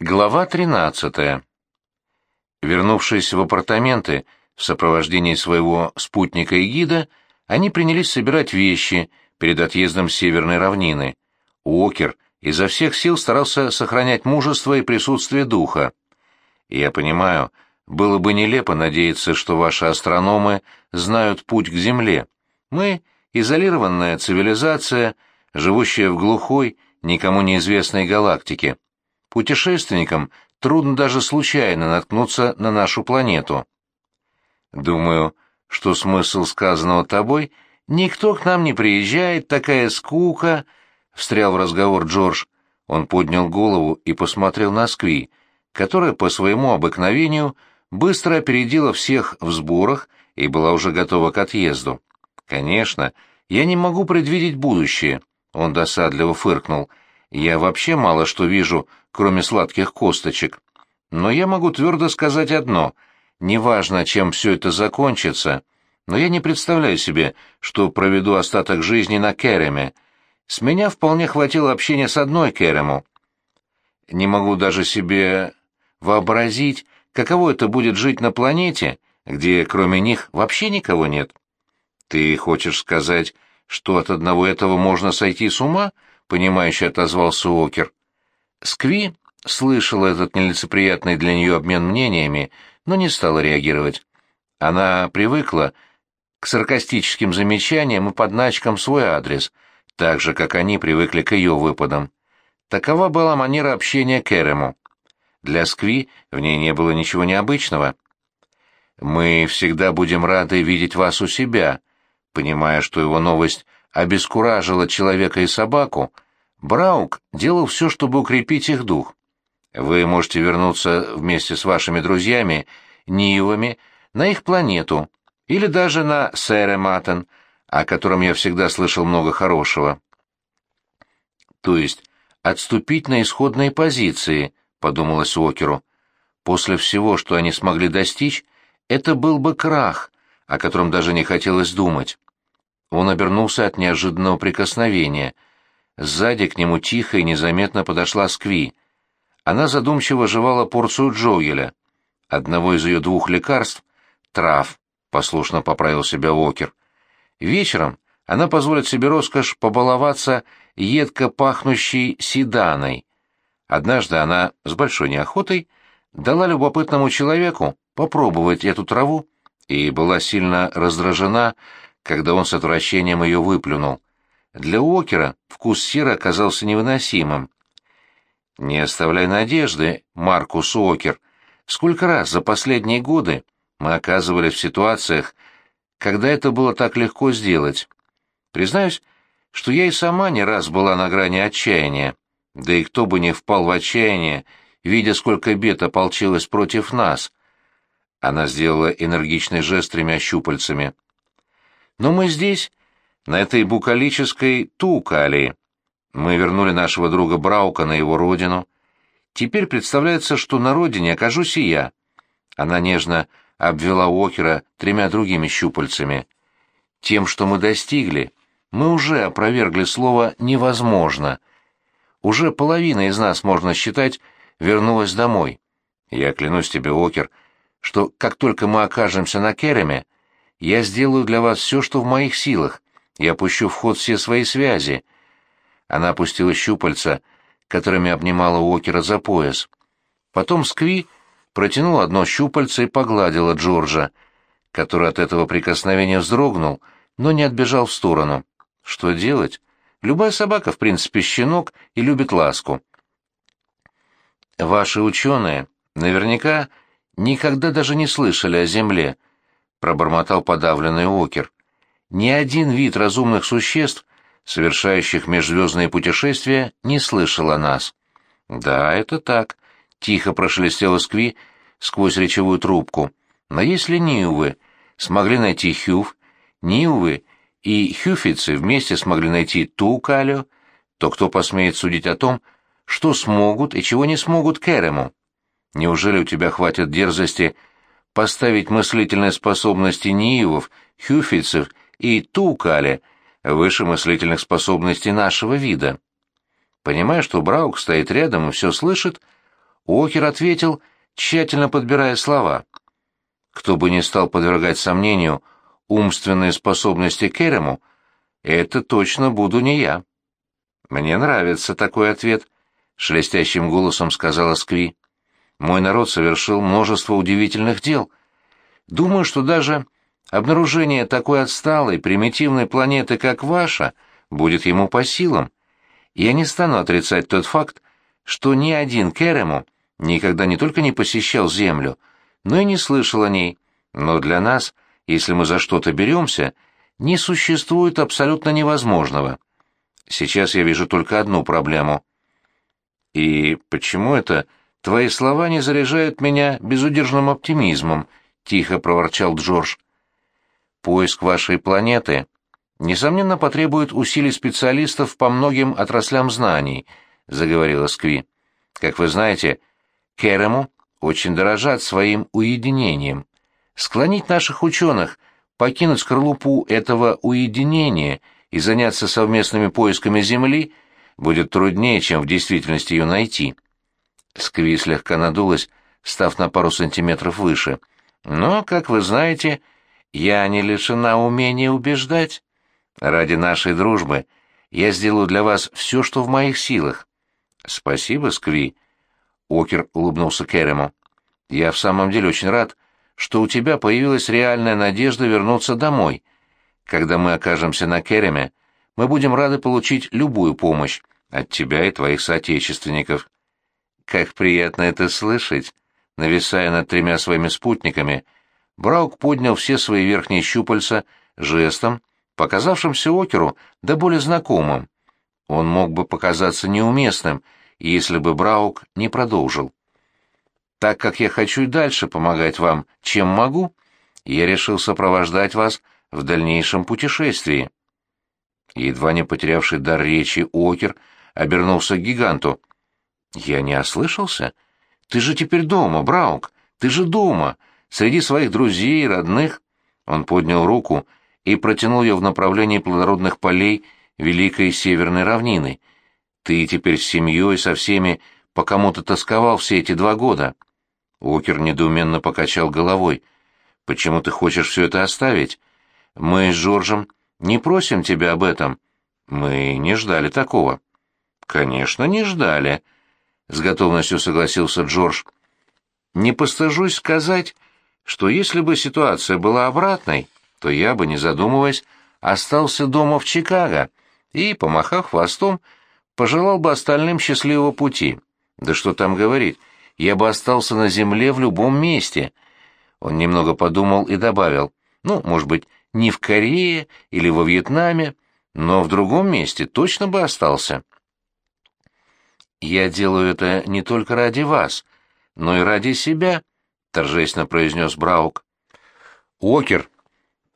Глава 13. Вернувшись в апартаменты в сопровождении своего спутника и гида, они принялись собирать вещи перед отъездом с северной равнины. Уокер изо всех сил старался сохранять мужество и присутствие духа. Я понимаю, было бы нелепо надеяться, что ваши астрономы знают путь к Земле. Мы — изолированная цивилизация, живущая в глухой, никому неизвестной галактике. Путешественникам трудно даже случайно наткнуться на нашу планету. Думаю, что смысл сказанного тобой «никто к нам не приезжает, такая скука», — встрял в разговор Джордж. Он поднял голову и посмотрел на Скви, которая по своему обыкновению быстро опередила всех в сборах и была уже готова к отъезду. «Конечно, я не могу предвидеть будущее», — он досадливо фыркнул, — я вообще мало что вижу, кроме сладких косточек. Но я могу твердо сказать одно. Неважно, чем все это закончится, но я не представляю себе, что проведу остаток жизни на Кереме. С меня вполне хватило общения с одной Керему. Не могу даже себе вообразить, каково это будет жить на планете, где кроме них вообще никого нет. Ты хочешь сказать, что от одного этого можно сойти с ума? — понимающе отозвался Уокер. Скви слышала этот нелицеприятный для нее обмен мнениями, но не стала реагировать. Она привыкла к саркастическим замечаниям и подначкам свой адрес, так же, как они привыкли к ее выпадам. Такова была манера общения Керему. Для Скви в ней не было ничего необычного. «Мы всегда будем рады видеть вас у себя», понимая, что его новость обескуражила человека и собаку, Браук делал все, чтобы укрепить их дух. Вы можете вернуться вместе с вашими друзьями, Нивами, на их планету, или даже на Сэре Маттен, о котором я всегда слышал много хорошего. То есть отступить на исходные позиции, подумалось Уокеру. После всего, что они смогли достичь, это был бы крах, о котором даже не хотелось думать. Он обернулся от неожиданного прикосновения. Сзади к нему тихо и незаметно подошла Скви. Она задумчиво жевала порцию Джоеля. Одного из ее двух лекарств — трав, — послушно поправил себя Уокер. Вечером она позволит себе роскошь побаловаться едко пахнущей седаной. Однажды она с большой неохотой дала любопытному человеку попробовать эту траву и была сильно раздражена, когда он с отвращением ее выплюнул. Для Уокера вкус сира оказался невыносимым. «Не оставляй надежды, Маркус Уокер. Сколько раз за последние годы мы оказывались в ситуациях, когда это было так легко сделать. Признаюсь, что я и сама не раз была на грани отчаяния. Да и кто бы не впал в отчаяние, видя, сколько бед ополчилось против нас». Она сделала энергичный жест тремя щупальцами. Но мы здесь, на этой букалической Тукалии. Мы вернули нашего друга Браука на его родину. Теперь представляется, что на родине окажусь и я. Она нежно обвела Уокера тремя другими щупальцами. Тем, что мы достигли, мы уже опровергли слово «невозможно». Уже половина из нас, можно считать, вернулась домой. Я клянусь тебе, Уокер, что как только мы окажемся на Кереме, я сделаю для вас все, что в моих силах. Я пущу в ход все свои связи». Она опустила щупальца, которыми обнимала Уокера за пояс. Потом Скви протянула одно щупальце и погладила Джорджа, который от этого прикосновения вздрогнул, но не отбежал в сторону. Что делать? Любая собака, в принципе, щенок и любит ласку. Ваши ученые наверняка никогда даже не слышали о Земле, пробормотал подавленный Окер. Ни один вид разумных существ, совершающих межзвездные путешествия, не слышал о нас. Да, это так, тихо прошелестела Скви сквозь речевую трубку. Но если Ниувы смогли найти Хюв, Ниувы и Хюфицы вместе смогли найти ту Калю, то кто посмеет судить о том, что смогут и чего не смогут Керему? Неужели у тебя хватит дерзости поставить мыслительные способности Ниевов, Хюфицев и Тукали выше мыслительных способностей нашего вида. Понимая, что Браук стоит рядом и все слышит, Окер ответил, тщательно подбирая слова. Кто бы ни стал подвергать сомнению умственные способности Керему, это точно буду не я. Мне нравится такой ответ, шелестящим голосом сказала Скви. Мой народ совершил множество удивительных дел. Думаю, что даже обнаружение такой отсталой, примитивной планеты, как ваша, будет ему по силам. Я не стану отрицать тот факт, что ни один Керему никогда не только не посещал Землю, но и не слышал о ней. Но для нас, если мы за что-то беремся, не существует абсолютно невозможного. Сейчас я вижу только одну проблему. И почему это твои слова не заряжают меня безудержным оптимизмом? Тихо проворчал Джордж. Поиск вашей планеты, несомненно, потребует усилий специалистов по многим отраслям знаний, заговорила Скви. Как вы знаете, Керему очень дорожат своим уединением. Склонить наших ученых покинуть скорлупу этого уединения и заняться совместными поисками Земли будет труднее, чем в действительности ее найти. Скви слегка надулась, став на пару сантиметров выше. Но, как вы знаете, я не лишена умения убеждать. Ради нашей дружбы я сделаю для вас все, что в моих силах. Спасибо, Скви. Окер улыбнулся Керему. Я в самом деле очень рад, что у тебя появилась реальная надежда вернуться домой. Когда мы окажемся на Кереме, мы будем рады получить любую помощь от тебя и твоих соотечественников. Как приятно это слышать. Нависая над тремя своими спутниками, Браук поднял все свои верхние щупальца жестом, показавшимся Океру да более знакомым. Он мог бы показаться неуместным, если бы Браук не продолжил. Так как я хочу и дальше помогать вам, чем могу, я решил сопровождать вас в дальнейшем путешествии. Едва не потерявший дар речи Окер обернулся к гиганту. «Я не ослышался? Ты же теперь дома, Браук, ты же дома, среди своих друзей родных». Он поднял руку и протянул ее в направлении плодородных полей Великой Северной равнины. «Ты теперь с семьей, со всеми, по кому ты тосковал все эти два года». Уокер недоуменно покачал головой. «Почему ты хочешь все это оставить? Мы с Жоржем не просим тебя об этом. Мы не ждали такого». «Конечно, не ждали», — с готовностью согласился Джордж. «Не постыжусь сказать, что если бы ситуация была обратной, то я бы, не задумываясь, остался дома в Чикаго и, помахав хвостом, пожелал бы остальным счастливого пути. Да что там говорить, я бы остался на земле в любом месте». Он немного подумал и добавил, «Ну, может быть, не в Корее или во Вьетнаме, но в другом месте точно бы остался». «Я делаю это не только ради вас, но и ради себя», — торжественно произнес Браук. Уокер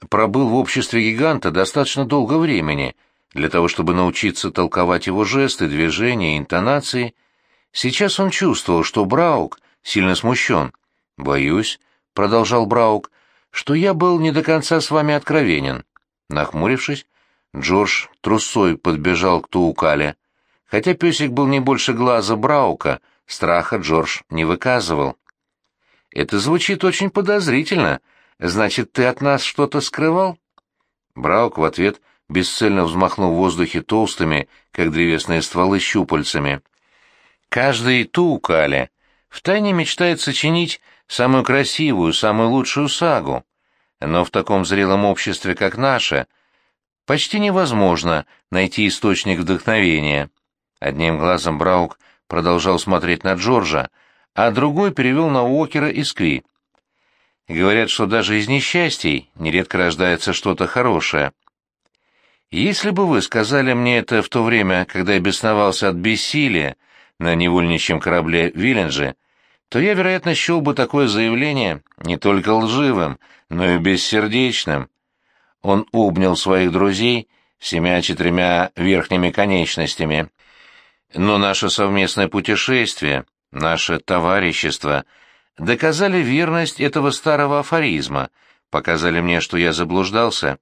пробыл в обществе гиганта достаточно долго времени для того, чтобы научиться толковать его жесты, движения интонации. Сейчас он чувствовал, что Браук сильно смущен. «Боюсь», — продолжал Браук, — «что я был не до конца с вами откровенен». Нахмурившись, Джордж трусой подбежал к Туукале. Хотя песик был не больше глаза Браука, страха Джордж не выказывал. «Это звучит очень подозрительно. Значит, ты от нас что-то скрывал?» Браук в ответ бесцельно взмахнул в воздухе толстыми, как древесные стволы, щупальцами. «Каждый Туукале втайне мечтает сочинить самую красивую, самую лучшую сагу. Но в таком зрелом обществе, как наше, почти невозможно найти источник вдохновения». Одним глазом Браук продолжал смотреть на Джорджа, а другой перевел на Уокера и Скви. Говорят, что даже из несчастий нередко рождается что-то хорошее. Если бы вы сказали мне это в то время, когда я бесновался от бессилия на невольничьем корабле Виленджи, то я, вероятно, счел бы такое заявление не только лживым, но и бессердечным. Он обнял своих друзей семя-четырьмя верхними конечностями. Но наше совместное путешествие, наше товарищество доказали верность этого старого афоризма, показали мне, что я заблуждался.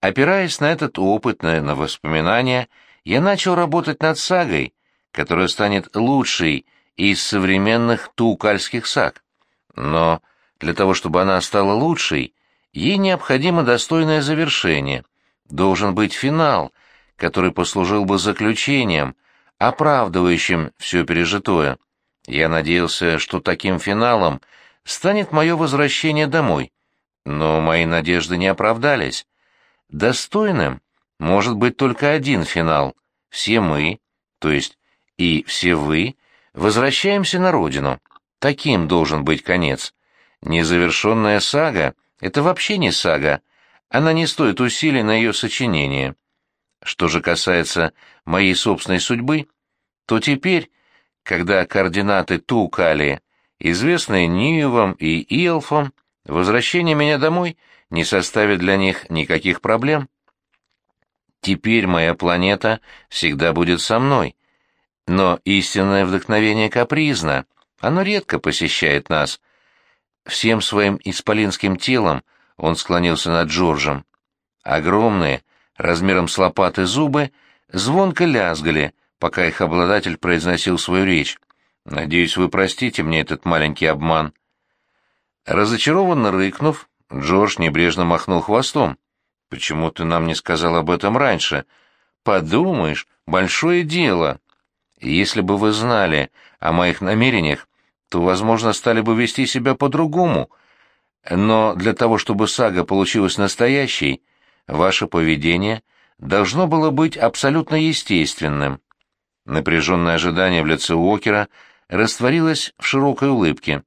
Опираясь на этот опыт, на воспоминания, я начал работать над сагой, которая станет лучшей из современных туукальских саг. Но для того, чтобы она стала лучшей, ей необходимо достойное завершение, должен быть финал, который послужил бы заключением, оправдывающим все пережитое. Я надеялся, что таким финалом станет мое возвращение домой, но мои надежды не оправдались. Достойным может быть только один финал. Все мы, то есть и все вы, возвращаемся на родину. Таким должен быть конец. Незавершенная сага — это вообще не сага. Она не стоит усилий на ее сочинение. Что же касается моей собственной судьбы, то теперь, когда координаты Тукали известны Ниевам и Иелфам, возвращение меня домой не составит для них никаких проблем. Теперь моя планета всегда будет со мной. Но истинное вдохновение капризно, оно редко посещает нас. Всем своим исполинским телом он склонился над Джорджем. Огромные, размером с лопаты зубы, звонко лязгали, пока их обладатель произносил свою речь. «Надеюсь, вы простите мне этот маленький обман». Разочарованно рыкнув, Джордж небрежно махнул хвостом. «Почему ты нам не сказал об этом раньше? Подумаешь, большое дело. Если бы вы знали о моих намерениях, то, возможно, стали бы вести себя по-другому. Но для того, чтобы сага получилась настоящей, ваше поведение должно было быть абсолютно естественным». Напряженное ожидание в лице Уокера растворилось в широкой улыбке.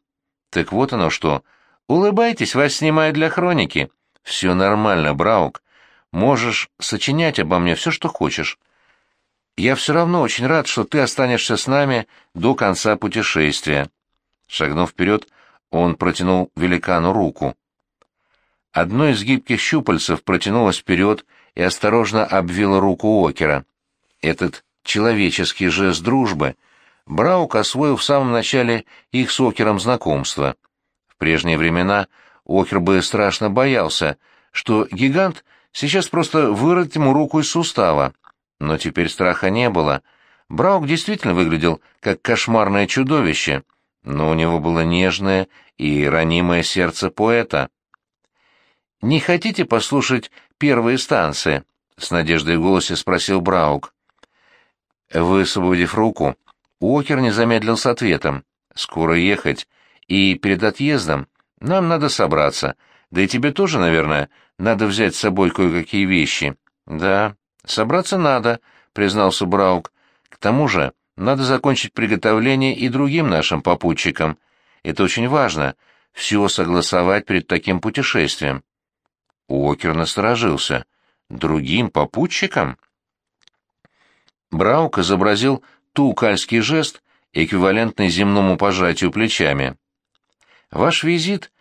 «Так вот оно что. Улыбайтесь, вас снимают для хроники. «Все нормально, Браук. Можешь сочинять обо мне все, что хочешь. Я все равно очень рад, что ты останешься с нами до конца путешествия». Шагнув вперед, он протянул великану руку. Одно из гибких щупальцев протянулось вперед и осторожно обвило руку Окера. Этот человеческий жест дружбы Браук освоил в самом начале их с Окером знакомства. В прежние времена Охер бы страшно боялся, что гигант сейчас просто вырвет ему руку из сустава. Но теперь страха не было. Браук действительно выглядел как кошмарное чудовище, но у него было нежное и ранимое сердце поэта. «Не хотите послушать первые станции?» — с надеждой в голосе спросил Браук. Высвободив руку, Уокер не замедлил с ответом. «Скоро ехать, и перед отъездом нам надо собраться. Да и тебе тоже, наверное, надо взять с собой кое-какие вещи. Да, собраться надо, признался Браук. К тому же, надо закончить приготовление и другим нашим попутчикам. Это очень важно, все согласовать перед таким путешествием. Уокер насторожился. Другим попутчикам? Браук изобразил тукальский жест, эквивалентный земному пожатию плечами. Ваш визит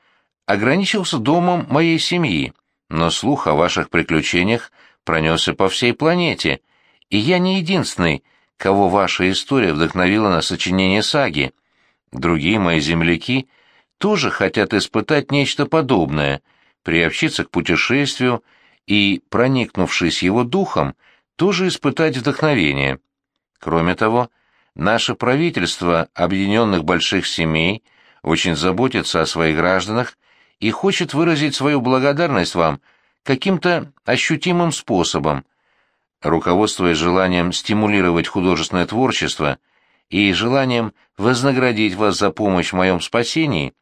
ограничился домом моей семьи, но слух о ваших приключениях пронесся по всей планете, и я не единственный, кого ваша история вдохновила на сочинение саги. Другие мои земляки тоже хотят испытать нечто подобное, приобщиться к путешествию и, проникнувшись его духом, тоже испытать вдохновение. Кроме того, наше правительство объединенных больших семей – очень заботится о своих гражданах и хочет выразить свою благодарность вам каким-то ощутимым способом, руководствуясь желанием стимулировать художественное творчество и желанием вознаградить вас за помощь в моем спасении,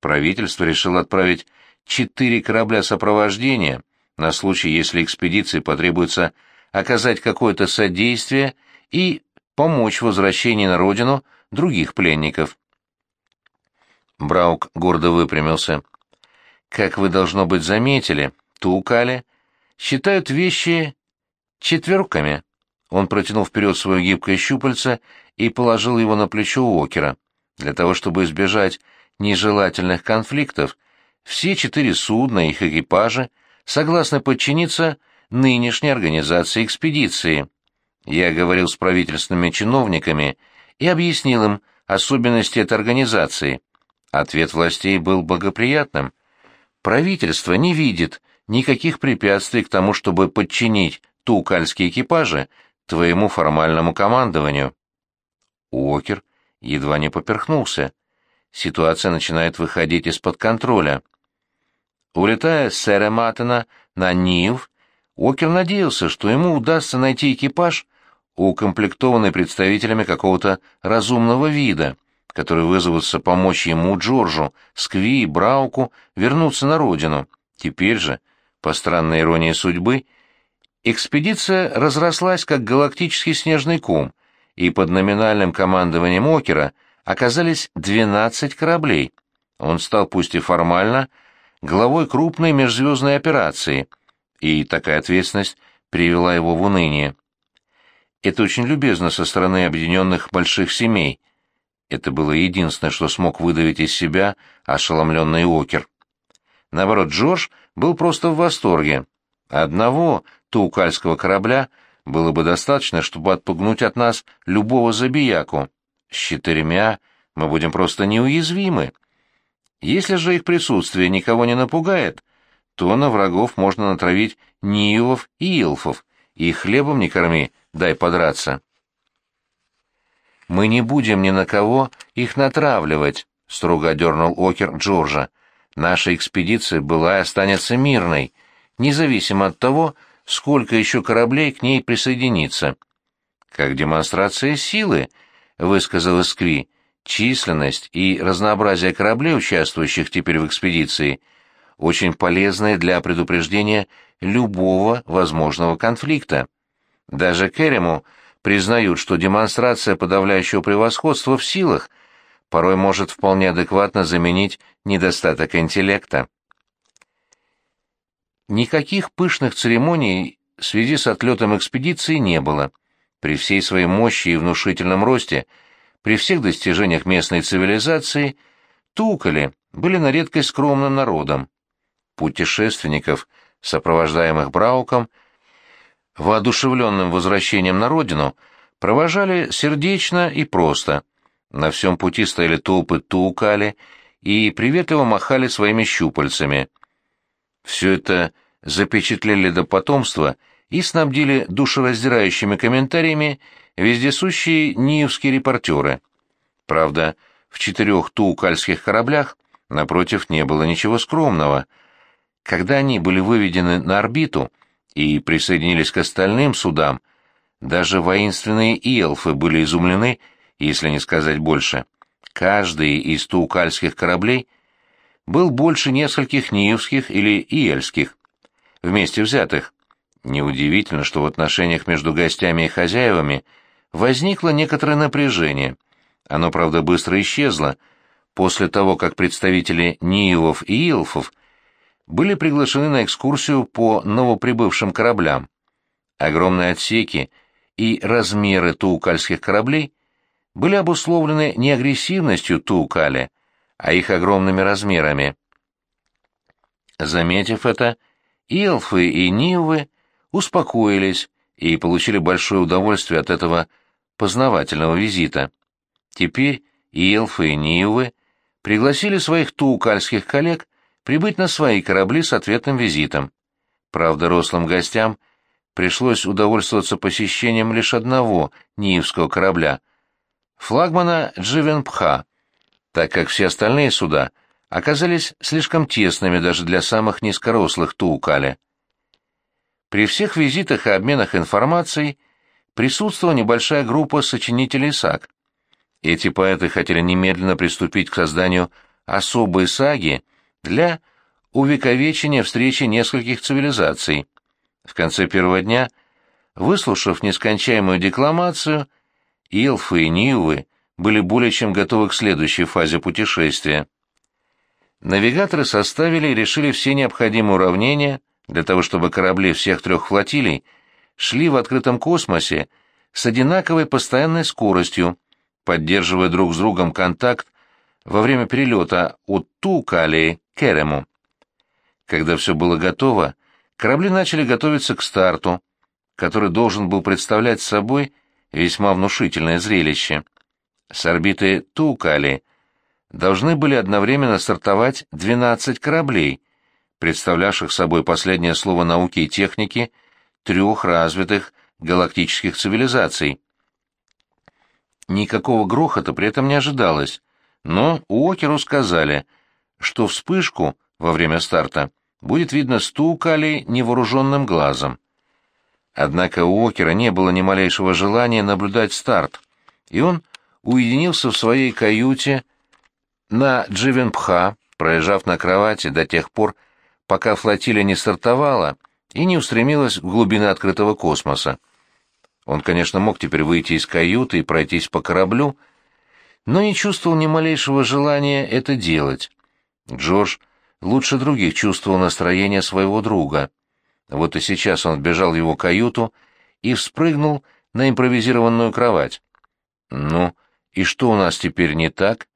правительство решило отправить четыре корабля сопровождения на случай, если экспедиции потребуется оказать какое-то содействие и помочь в возвращении на родину других пленников. Браук гордо выпрямился. «Как вы, должно быть, заметили, Туукали считают вещи четверками». Он протянул вперед свое гибкое щупальце и положил его на плечо Уокера. Для того, чтобы избежать нежелательных конфликтов, все четыре судна и их экипажи согласны подчиниться нынешней организации экспедиции. Я говорил с правительственными чиновниками и объяснил им особенности этой организации. Ответ властей был благоприятным. Правительство не видит никаких препятствий к тому, чтобы подчинить тукальские экипажи твоему формальному командованию. Уокер едва не поперхнулся. Ситуация начинает выходить из-под контроля. Улетая с сэра Маттона на Нив, Уокер надеялся, что ему удастся найти экипаж, укомплектованный представителями какого-то разумного вида, которые вызовутся помочь ему, Джорджу, Скви и Брауку вернуться на родину. Теперь же, по странной иронии судьбы, экспедиция разрослась как галактический снежный ком, и под номинальным командованием Окера оказались 12 кораблей. Он стал, пусть и формально, главой крупной межзвездной операции, и такая ответственность привела его в уныние. Это очень любезно со стороны объединенных больших семей. Это было единственное, что смог выдавить из себя ошеломленный Окер. Наоборот, Джордж был просто в восторге. Одного туукальского корабля было бы достаточно, чтобы отпугнуть от нас любого забияку. С четырьмя мы будем просто неуязвимы. Если же их присутствие никого не напугает, то на врагов можно натравить ниевов и илфов, и хлебом не корми, дай подраться. «Мы не будем ни на кого их натравливать», — строго одернул Окер Джорджа. «Наша экспедиция была и останется мирной, независимо от того, сколько еще кораблей к ней присоединится». «Как демонстрация силы», — высказал Искви, — «численность и разнообразие кораблей, участвующих теперь в экспедиции, очень полезны для предупреждения любого возможного конфликта. Даже Керему признают, что демонстрация подавляющего превосходства в силах порой может вполне адекватно заменить недостаток интеллекта. Никаких пышных церемоний в связи с отлетом экспедиции не было. При всей своей мощи и внушительном росте, при всех достижениях местной цивилизации, тукали были на редкость скромным народом. Путешественников, сопровождаемых Брауком, воодушевленным возвращением на родину, провожали сердечно и просто. На всем пути стояли толпы туукали и приветливо махали своими щупальцами. Все это запечатлели до потомства и снабдили душераздирающими комментариями вездесущие ниевские репортеры. Правда, в четырех туукальских кораблях напротив не было ничего скромного. Когда они были выведены на орбиту, и присоединились к остальным судам, даже воинственные иелфы были изумлены, если не сказать больше. Каждый из туукальских кораблей был больше нескольких ниевских или иельских, вместе взятых. Неудивительно, что в отношениях между гостями и хозяевами возникло некоторое напряжение. Оно, правда, быстро исчезло, после того, как представители Ниевов и Илфов были приглашены на экскурсию по новоприбывшим кораблям. Огромные отсеки и размеры туукальских кораблей были обусловлены не агрессивностью туукали, а их огромными размерами. Заметив это, Илфы и Нивы успокоились и получили большое удовольствие от этого познавательного визита. Теперь Илфы и Нивы пригласили своих туукальских коллег прибыть на свои корабли с ответным визитом. Правда, рослым гостям пришлось удовольствоваться посещением лишь одного Ниевского корабля, флагмана Дживенпха, так как все остальные суда оказались слишком тесными даже для самых низкорослых Туукали. При всех визитах и обменах информацией присутствовала небольшая группа сочинителей саг. Эти поэты хотели немедленно приступить к созданию особой саги для увековечения встречи нескольких цивилизаций. В конце первого дня, выслушав нескончаемую декламацию, Илфы и Нивы были более чем готовы к следующей фазе путешествия. Навигаторы составили и решили все необходимые уравнения для того, чтобы корабли всех трех флотилий шли в открытом космосе с одинаковой постоянной скоростью, поддерживая друг с другом контакт во время перелета от Тукалии к Эрему. Когда все было готово, корабли начали готовиться к старту, который должен был представлять собой весьма внушительное зрелище. С орбиты Тукали должны были одновременно стартовать 12 кораблей, представлявших собой последнее слово науки и техники трех развитых галактических цивилизаций. Никакого грохота при этом не ожидалось, но Уокеру сказали, что вспышку во время старта будет видно стукали невооруженным глазом. Однако у Уокера не было ни малейшего желания наблюдать старт, и он уединился в своей каюте на Дживенпха, проезжав на кровати до тех пор, пока флотилия не стартовала и не устремилась в глубины открытого космоса. Он, конечно, мог теперь выйти из каюты и пройтись по кораблю, но не чувствовал ни малейшего желания это делать. Джордж лучше других чувствовал настроение своего друга. Вот и сейчас он вбежал в его каюту и вспрыгнул на импровизированную кровать. «Ну, и что у нас теперь не так?»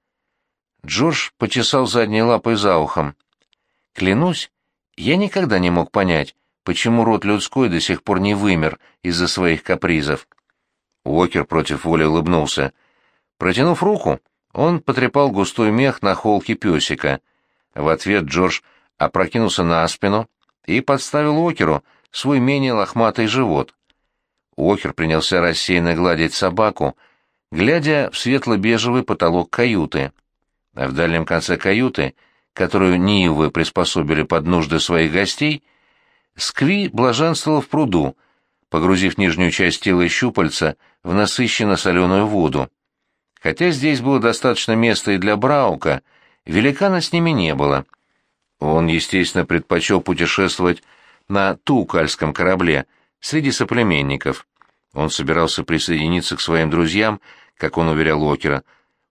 Джордж почесал задней лапой за ухом. «Клянусь, я никогда не мог понять, почему род людской до сих пор не вымер из-за своих капризов». Уокер против воли улыбнулся. Протянув руку, он потрепал густой мех на холке песика. В ответ Джордж опрокинулся на спину и подставил Уокеру свой менее лохматый живот. Уокер принялся рассеянно гладить собаку, глядя в светло-бежевый потолок каюты. А в дальнем конце каюты, которую Нивы приспособили под нужды своих гостей, Скви блаженствовал в пруду, погрузив нижнюю часть тела и щупальца в насыщенно соленую воду. Хотя здесь было достаточно места и для Браука, великана с ними не было. Он, естественно, предпочел путешествовать на Тукальском корабле среди соплеменников. Он собирался присоединиться к своим друзьям, как он уверял Окера,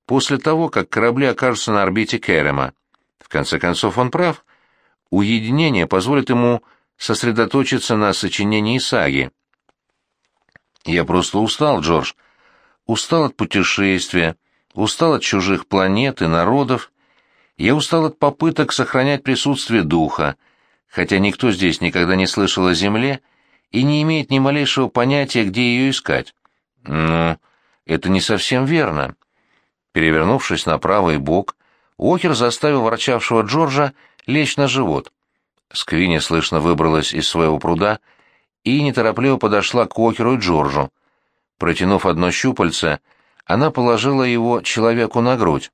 после того, как корабли окажутся на орбите Керема. В конце концов, он прав. Уединение позволит ему сосредоточиться на сочинении саги. «Я просто устал, Джордж. Устал от путешествия, устал от чужих планет и народов. Я устал от попыток сохранять присутствие духа, хотя никто здесь никогда не слышал о Земле и не имеет ни малейшего понятия, где ее искать. Ну, это не совсем верно. Перевернувшись на правый бок, Уокер заставил ворчавшего Джорджа лечь на живот. Сквини слышно выбралась из своего пруда и неторопливо подошла к Уокеру и Джорджу. Протянув одно щупальце, она положила его человеку на грудь.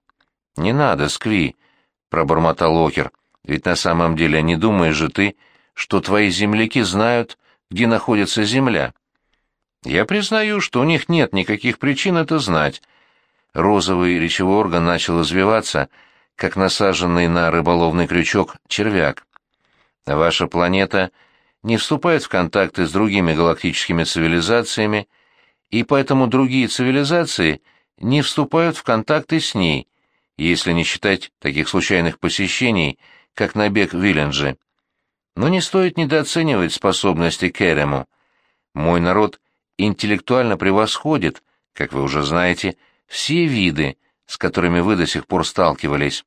«Не надо, Скви», — пробормотал Уокер, — «ведь на самом деле не думаешь же ты, что твои земляки знают, где находится земля?» «Я признаю, что у них нет никаких причин это знать», розовый речевой орган начал извиваться, как насаженный на рыболовный крючок червяк. Ваша планета не вступает в контакты с другими галактическими цивилизациями, и поэтому другие цивилизации не вступают в контакты с ней, если не считать таких случайных посещений, как набег Виленджи. Но не стоит недооценивать способности Керему. Мой народ интеллектуально превосходит, как вы уже знаете, все виды, с которыми вы до сих пор сталкивались.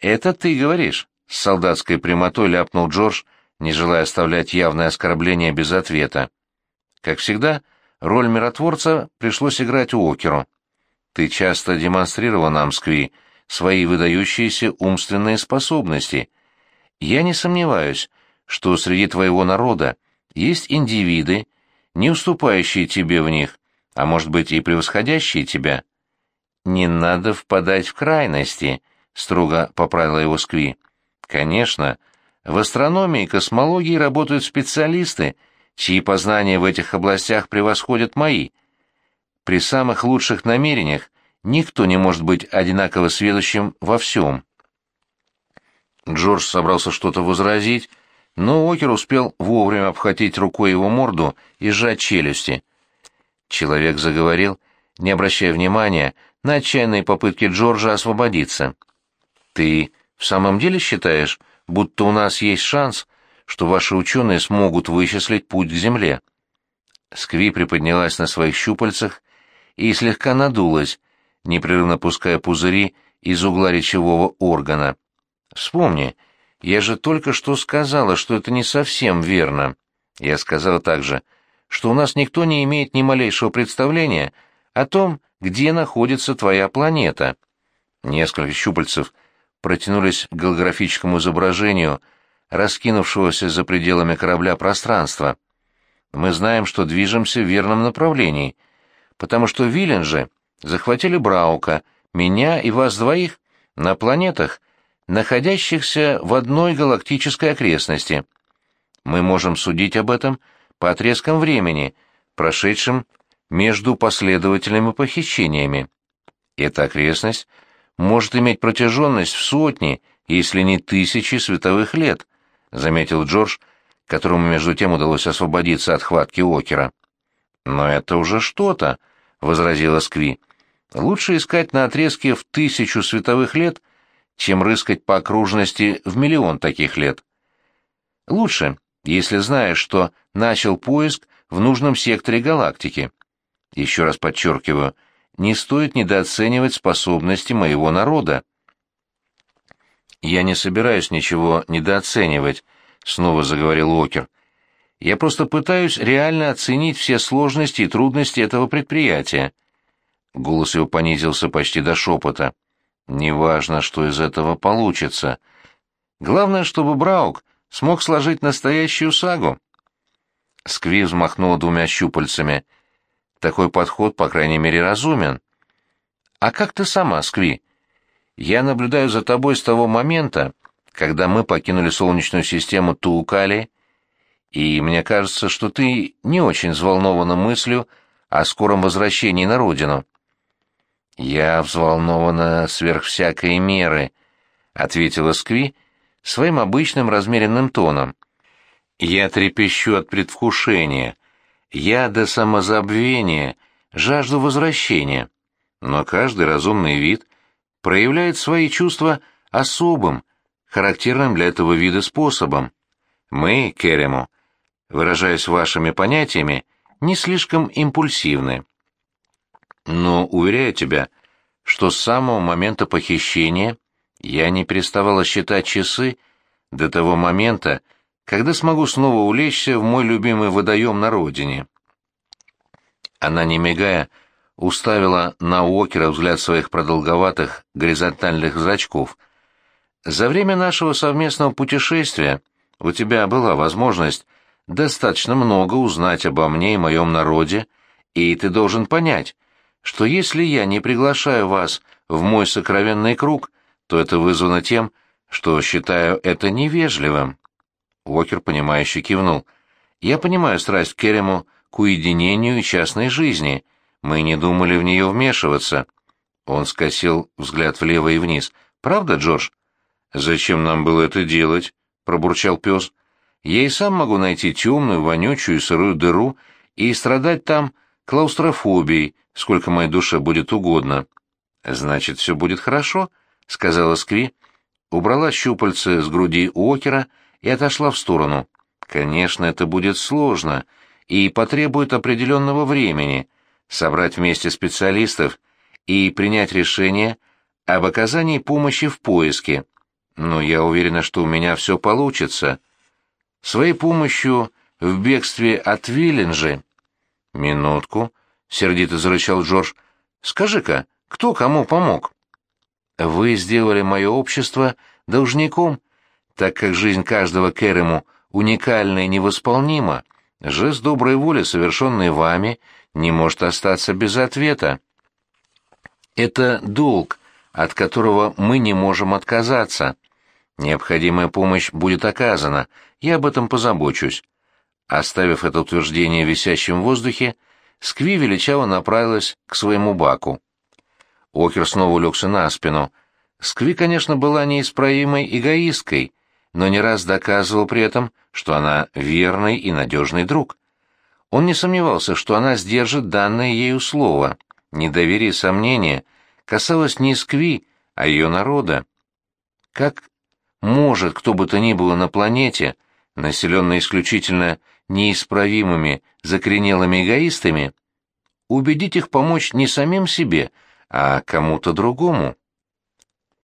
«Это ты говоришь», — с солдатской прямотой ляпнул Джордж, не желая оставлять явное оскорбление без ответа. Как всегда, роль миротворца пришлось играть Уокеру. «Ты часто демонстрировал нам, Скви, свои выдающиеся умственные способности. Я не сомневаюсь, что среди твоего народа есть индивиды, не уступающие тебе в них, а может быть и превосходящие тебя. Не надо впадать в крайности, строго поправила его Скви. Конечно, в астрономии и космологии работают специалисты, чьи познания в этих областях превосходят мои. При самых лучших намерениях никто не может быть одинаково сведущим во всем. Джордж собрался что-то возразить, но Уокер успел вовремя обхватить рукой его морду и сжать челюсти. Человек заговорил, не обращая внимания на отчаянные попытки Джорджа освободиться. «Ты в самом деле считаешь, будто у нас есть шанс, что ваши ученые смогут вычислить путь к Земле?» Скви приподнялась на своих щупальцах и слегка надулась, непрерывно пуская пузыри из угла речевого органа. «Вспомни, я же только что сказала, что это не совсем верно. Я сказала также, что у нас никто не имеет ни малейшего представления о том, где находится твоя планета. Несколько щупальцев протянулись к голографическому изображению, раскинувшегося за пределами корабля пространства. Мы знаем, что движемся в верном направлении. потому что Виленджи захватили Браука, меня и вас двоих на планетах, находящихся в одной галактической окрестности. Мы можем судить об этом по отрезкам времени, прошедшим между последовательными похищениями. Эта окрестность может иметь протяженность в сотни, если не тысячи световых лет, заметил Джордж, которому между тем удалось освободиться от хватки Окера. Но это уже что-то, возразила Скви. Лучше искать на отрезке в тысячу световых лет, чем рыскать по окружности в миллион таких лет. Лучше, если знаешь, что начал поиск в нужном секторе галактики. Еще раз подчеркиваю, не стоит недооценивать способности моего народа. «Я не собираюсь ничего недооценивать», — снова заговорил Окер. «Я просто пытаюсь реально оценить все сложности и трудности этого предприятия». Голос его понизился почти до шепота. «Неважно, что из этого получится. Главное, чтобы Браук смог сложить настоящую сагу». Скви взмахнула двумя щупальцами. «Такой подход, по крайней мере, разумен». «А как ты сама, Скви?» Я наблюдаю за тобой с того момента, когда мы покинули Солнечную систему Туукали, и мне кажется, что ты не очень взволнована мыслью о скором возвращении на родину. Я взволнована сверх всякой меры, ответила Скви своим обычным размеренным тоном. Я трепещу от предвкушения, я до самозабвения жажду возвращения, но каждый разумный вид проявляет свои чувства особым, характерным для этого вида способом. Мы, Керему, выражаясь вашими понятиями, не слишком импульсивны. Но уверяю тебя, что с самого момента похищения я не переставала считать часы до того момента, когда смогу снова улечься в мой любимый водоем на родине. Она, не мигая, уставила на Уокера взгляд своих продолговатых горизонтальных зрачков. «За время нашего совместного путешествия у тебя была возможность достаточно много узнать обо мне и моем народе, и ты должен понять, что если я не приглашаю вас в мой сокровенный круг, то это вызвано тем, что считаю это невежливым». Уокер, понимающе кивнул. «Я понимаю страсть Керему к уединению и частной жизни», мы не думали в нее вмешиваться. Он скосил взгляд влево и вниз. «Правда, Джордж?» «Зачем нам было это делать?» — пробурчал пес. «Я и сам могу найти темную, вонючую сырую дыру и страдать там клаустрофобией, сколько моей душе будет угодно». «Значит, все будет хорошо», — сказала Скви, убрала щупальце с груди Уокера и отошла в сторону. «Конечно, это будет сложно и потребует определенного времени», — собрать вместе специалистов и принять решение об оказании помощи в поиске. Но я уверена, что у меня все получится. Своей помощью в бегстве от Виллинджи... Минутку, — сердито зарычал Джордж. Скажи-ка, кто кому помог? Вы сделали мое общество должником, так как жизнь каждого Керему уникальна и невосполнима. Жест доброй воли, совершенный вами, не может остаться без ответа. Это долг, от которого мы не можем отказаться. Необходимая помощь будет оказана, я об этом позабочусь. Оставив это утверждение висящим в воздухе, Скви величаво направилась к своему баку. Окер снова улегся на спину. Скви, конечно, была неисправимой эгоисткой, но не раз доказывал при этом, что она верный и надежный друг. Он не сомневался, что она сдержит данное ею слово. Недоверие и сомнение касалось не Скви, а ее народа. Как может кто бы то ни было на планете, населенной исключительно неисправимыми, закоренелыми эгоистами, убедить их помочь не самим себе, а кому-то другому?